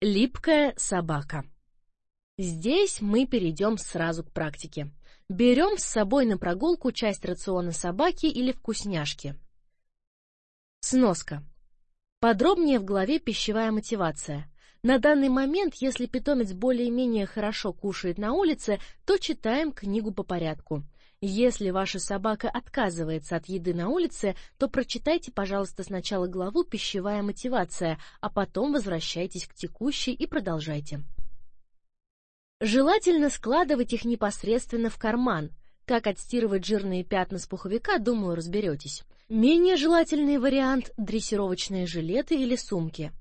Липкая собака. Здесь мы перейдем сразу к практике. Берем с собой на прогулку часть рациона собаки или вкусняшки. Сноска. Подробнее в главе «Пищевая мотивация». На данный момент, если питомец более-менее хорошо кушает на улице, то читаем книгу по порядку. Если ваша собака отказывается от еды на улице, то прочитайте, пожалуйста, сначала главу «Пищевая мотивация», а потом возвращайтесь к текущей и продолжайте. Желательно складывать их непосредственно в карман. Как отстирывать жирные пятна с пуховика, думаю, разберетесь. Менее желательный вариант – дрессировочные жилеты или сумки.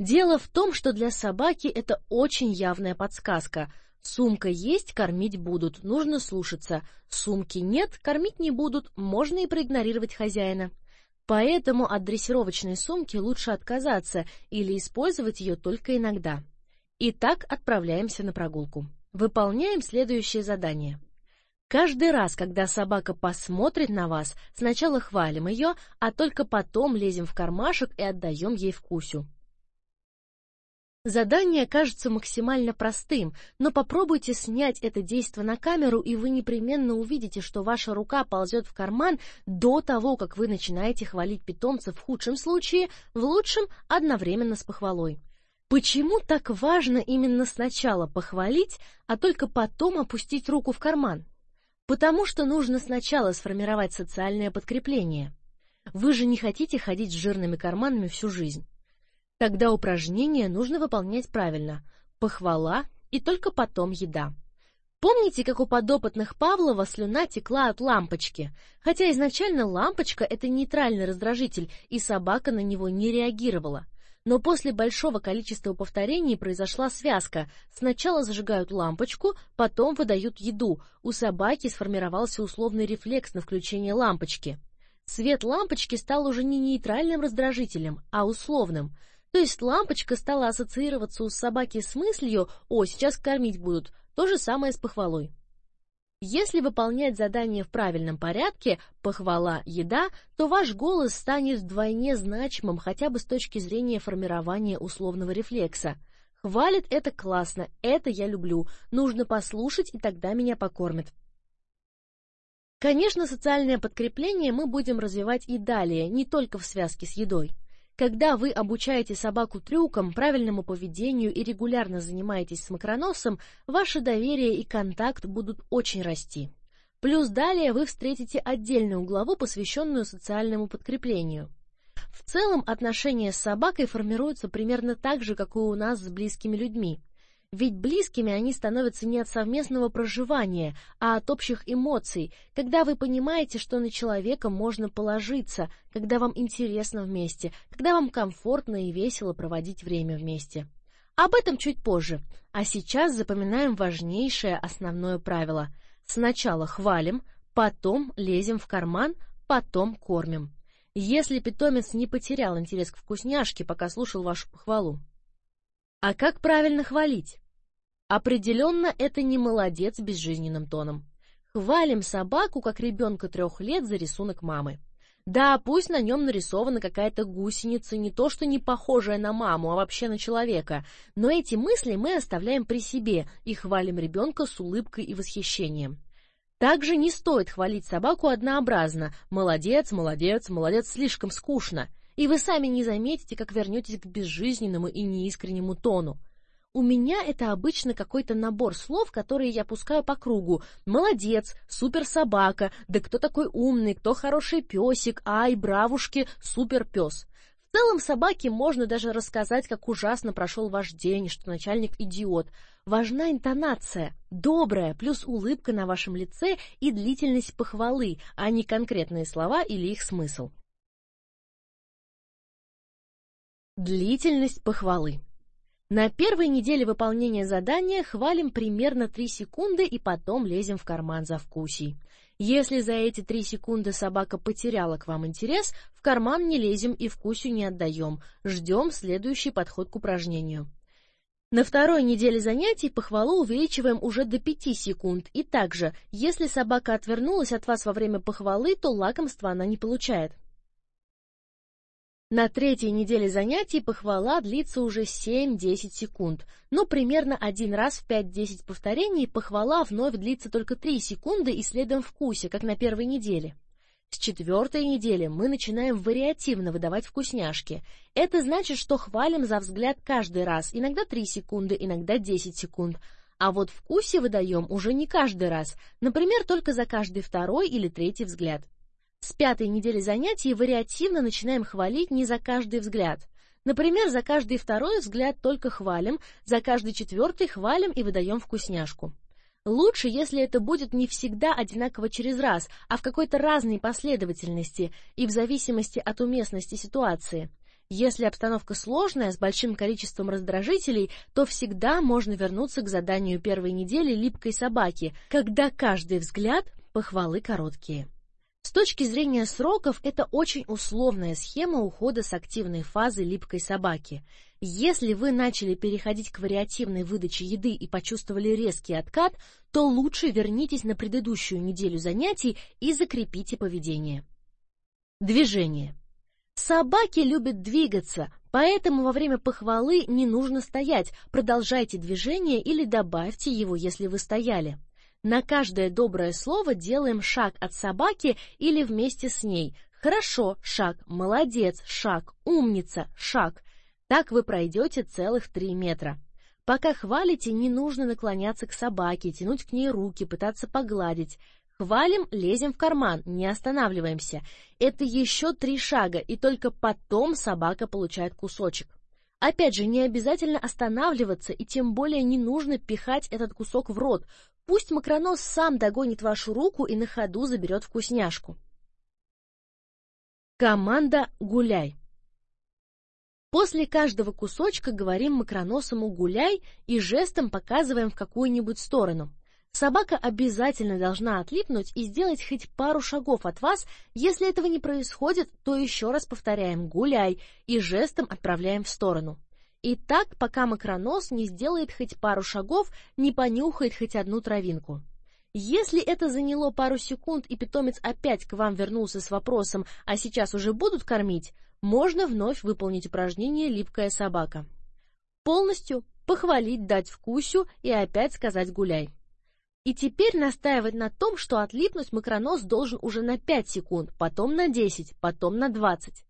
Дело в том, что для собаки это очень явная подсказка – Сумка есть, кормить будут, нужно слушаться. Сумки нет, кормить не будут, можно и проигнорировать хозяина. Поэтому от дрессировочной сумки лучше отказаться или использовать ее только иногда. Итак, отправляемся на прогулку. Выполняем следующее задание. Каждый раз, когда собака посмотрит на вас, сначала хвалим ее, а только потом лезем в кармашек и отдаем ей вкусю. Задание кажется максимально простым, но попробуйте снять это действие на камеру, и вы непременно увидите, что ваша рука ползет в карман до того, как вы начинаете хвалить питомца в худшем случае, в лучшем одновременно с похвалой. Почему так важно именно сначала похвалить, а только потом опустить руку в карман? Потому что нужно сначала сформировать социальное подкрепление. Вы же не хотите ходить с жирными карманами всю жизнь. Тогда упражнение нужно выполнять правильно. Похвала и только потом еда. Помните, как у подопытных Павлова слюна текла от лампочки? Хотя изначально лампочка — это нейтральный раздражитель, и собака на него не реагировала. Но после большого количества повторений произошла связка. Сначала зажигают лампочку, потом выдают еду. У собаки сформировался условный рефлекс на включение лампочки. Свет лампочки стал уже не нейтральным раздражителем, а условным — то есть лампочка стала ассоциироваться у собаки с мыслью «О, сейчас кормить будут», то же самое с похвалой. Если выполнять задание в правильном порядке, похвала, еда, то ваш голос станет вдвойне значимым хотя бы с точки зрения формирования условного рефлекса. Хвалит это классно, это я люблю, нужно послушать, и тогда меня покормят. Конечно, социальное подкрепление мы будем развивать и далее, не только в связке с едой. Когда вы обучаете собаку трюкам, правильному поведению и регулярно занимаетесь с макроносом, ваше доверие и контакт будут очень расти. Плюс далее вы встретите отдельную главу, посвященную социальному подкреплению. В целом отношения с собакой формируются примерно так же, как и у нас с близкими людьми. Ведь близкими они становятся не от совместного проживания, а от общих эмоций, когда вы понимаете, что на человека можно положиться, когда вам интересно вместе, когда вам комфортно и весело проводить время вместе. Об этом чуть позже, а сейчас запоминаем важнейшее основное правило. Сначала хвалим, потом лезем в карман, потом кормим. Если питомец не потерял интерес к вкусняшке, пока слушал вашу похвалу. А как правильно хвалить? Определенно, это не молодец безжизненным тоном. Хвалим собаку, как ребенка трех лет, за рисунок мамы. Да, пусть на нем нарисована какая-то гусеница, не то что не похожая на маму, а вообще на человека, но эти мысли мы оставляем при себе и хвалим ребенка с улыбкой и восхищением. Также не стоит хвалить собаку однообразно «молодец, молодец, молодец» слишком скучно, и вы сами не заметите, как вернетесь к безжизненному и неискреннему тону. У меня это обычно какой-то набор слов, которые я пускаю по кругу. Молодец, супер собака, да кто такой умный, кто хороший песик, ай, бравушки, супер пес. В целом собаке можно даже рассказать, как ужасно прошел ваш день, что начальник идиот. Важна интонация, добрая, плюс улыбка на вашем лице и длительность похвалы, а не конкретные слова или их смысл. Длительность похвалы. На первой неделе выполнения задания хвалим примерно 3 секунды и потом лезем в карман за вкусей. Если за эти 3 секунды собака потеряла к вам интерес, в карман не лезем и вкусю не отдаем, ждем следующий подход к упражнению. На второй неделе занятий похвалу увеличиваем уже до 5 секунд, и также, если собака отвернулась от вас во время похвалы, то лакомства она не получает. На третьей неделе занятий похвала длится уже 7-10 секунд, но примерно один раз в 5-10 повторений похвала вновь длится только 3 секунды и следом вкусе, как на первой неделе. С четвертой недели мы начинаем вариативно выдавать вкусняшки. Это значит, что хвалим за взгляд каждый раз, иногда 3 секунды, иногда 10 секунд. А вот вкусе выдаем уже не каждый раз, например, только за каждый второй или третий взгляд. С пятой недели занятий вариативно начинаем хвалить не за каждый взгляд. Например, за каждый второй взгляд только хвалим, за каждый четвертый хвалим и выдаем вкусняшку. Лучше, если это будет не всегда одинаково через раз, а в какой-то разной последовательности и в зависимости от уместности ситуации. Если обстановка сложная, с большим количеством раздражителей, то всегда можно вернуться к заданию первой недели липкой собаки, когда каждый взгляд похвалы короткие. С точки зрения сроков, это очень условная схема ухода с активной фазы липкой собаки. Если вы начали переходить к вариативной выдаче еды и почувствовали резкий откат, то лучше вернитесь на предыдущую неделю занятий и закрепите поведение. Движение. Собаки любят двигаться, поэтому во время похвалы не нужно стоять, продолжайте движение или добавьте его, если вы стояли. На каждое доброе слово делаем шаг от собаки или вместе с ней. Хорошо, шаг, молодец, шаг, умница, шаг. Так вы пройдете целых три метра. Пока хвалите, не нужно наклоняться к собаке, тянуть к ней руки, пытаться погладить. Хвалим, лезем в карман, не останавливаемся. Это еще три шага, и только потом собака получает кусочек. Опять же, не обязательно останавливаться, и тем более не нужно пихать этот кусок в рот. Пусть макронос сам догонит вашу руку и на ходу заберет вкусняшку. Команда «Гуляй». После каждого кусочка говорим макроносому «гуляй» и жестом показываем в какую-нибудь сторону. Собака обязательно должна отлипнуть и сделать хоть пару шагов от вас. Если этого не происходит, то еще раз повторяем «гуляй» и жестом отправляем в сторону. И так, пока макронос не сделает хоть пару шагов, не понюхает хоть одну травинку. Если это заняло пару секунд и питомец опять к вам вернулся с вопросом «а сейчас уже будут кормить?», можно вновь выполнить упражнение «липкая собака». Полностью похвалить, дать вкусю и опять сказать «гуляй». И теперь настаивать на том, что отлипнуть макронос должен уже на 5 секунд, потом на 10, потом на 20.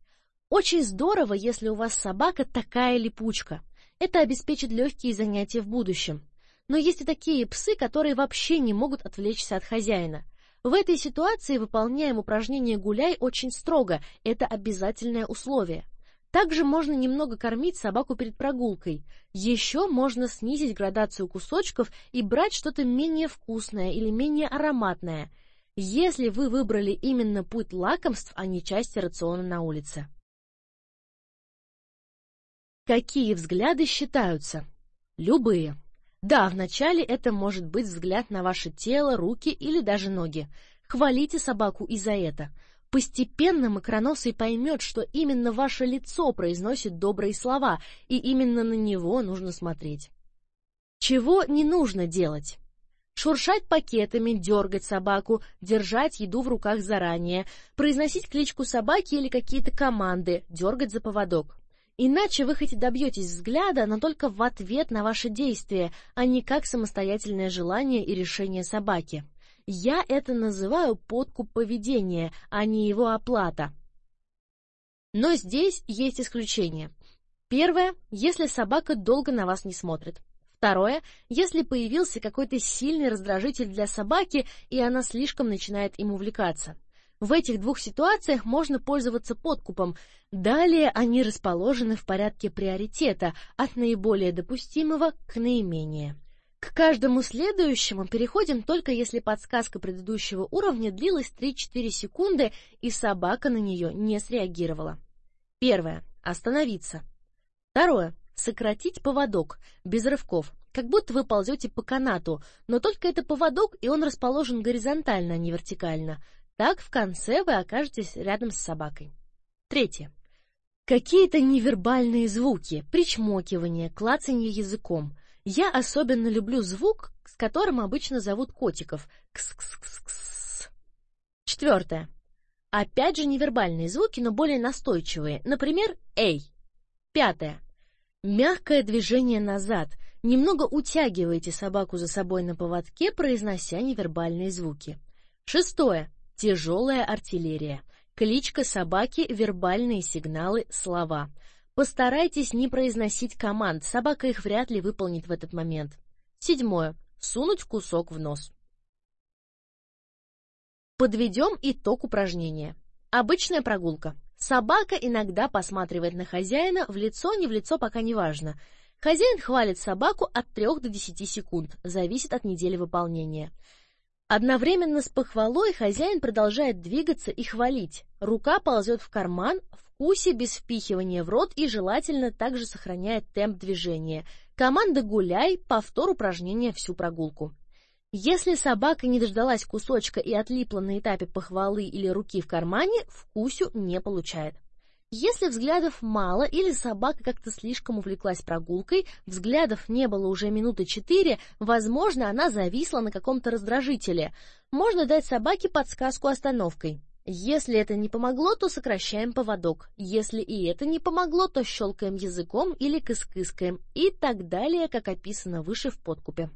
Очень здорово, если у вас собака такая липучка. Это обеспечит легкие занятия в будущем. Но есть и такие псы, которые вообще не могут отвлечься от хозяина. В этой ситуации выполняем упражнение «гуляй» очень строго, это обязательное условие. Также можно немного кормить собаку перед прогулкой. Еще можно снизить градацию кусочков и брать что-то менее вкусное или менее ароматное, если вы выбрали именно путь лакомств, а не части рациона на улице. Какие взгляды считаются? Любые. Да, вначале это может быть взгляд на ваше тело, руки или даже ноги. Хвалите собаку и за это. Постепенно макроносый поймет, что именно ваше лицо произносит добрые слова, и именно на него нужно смотреть. Чего не нужно делать? Шуршать пакетами, дергать собаку, держать еду в руках заранее, произносить кличку собаки или какие-то команды, дергать за поводок. Иначе вы хоть и добьетесь взгляда, но только в ответ на ваши действия, а не как самостоятельное желание и решение собаки. Я это называю подкуп поведения, а не его оплата. Но здесь есть исключение. Первое, если собака долго на вас не смотрит. Второе, если появился какой-то сильный раздражитель для собаки, и она слишком начинает им увлекаться. В этих двух ситуациях можно пользоваться подкупом. Далее они расположены в порядке приоритета от наиболее допустимого к наименее. К каждому следующему переходим только если подсказка предыдущего уровня длилась 3-4 секунды и собака на нее не среагировала. Первое. Остановиться. Второе. Сократить поводок, без рывков, как будто вы ползете по канату, но только это поводок, и он расположен горизонтально, а не вертикально. Так в конце вы окажетесь рядом с собакой. Третье. Какие-то невербальные звуки, причмокивание, клацанье языком. Я особенно люблю звук, с которым обычно зовут котиков. Кс-кс-кс-кс. Четвертое. Опять же невербальные звуки, но более настойчивые. Например, «эй». Пятое. Мягкое движение назад. Немного утягивайте собаку за собой на поводке, произнося невербальные звуки. Шестое. Тяжелая артиллерия. Кличка собаки, вербальные сигналы, слова. Постарайтесь не произносить команд, собака их вряд ли выполнит в этот момент. Седьмое. Сунуть кусок в нос. Подведем итог упражнения. Обычная прогулка. Собака иногда посматривает на хозяина, в лицо, не в лицо, пока не важно. Хозяин хвалит собаку от 3 до 10 секунд, зависит от недели выполнения. Одновременно с похвалой хозяин продолжает двигаться и хвалить. Рука ползет в карман, вкусе без впихивания в рот и желательно также сохраняет темп движения. Команда «Гуляй», повтор упражнения всю прогулку. Если собака не дождалась кусочка и отлипла на этапе похвалы или руки в кармане, вкусю не получает. Если взглядов мало или собака как-то слишком увлеклась прогулкой, взглядов не было уже минуты четыре, возможно, она зависла на каком-то раздражителе. Можно дать собаке подсказку остановкой. Если это не помогло, то сокращаем поводок. Если и это не помогло, то щелкаем языком или кыскыскаем и так далее, как описано выше в подкупе.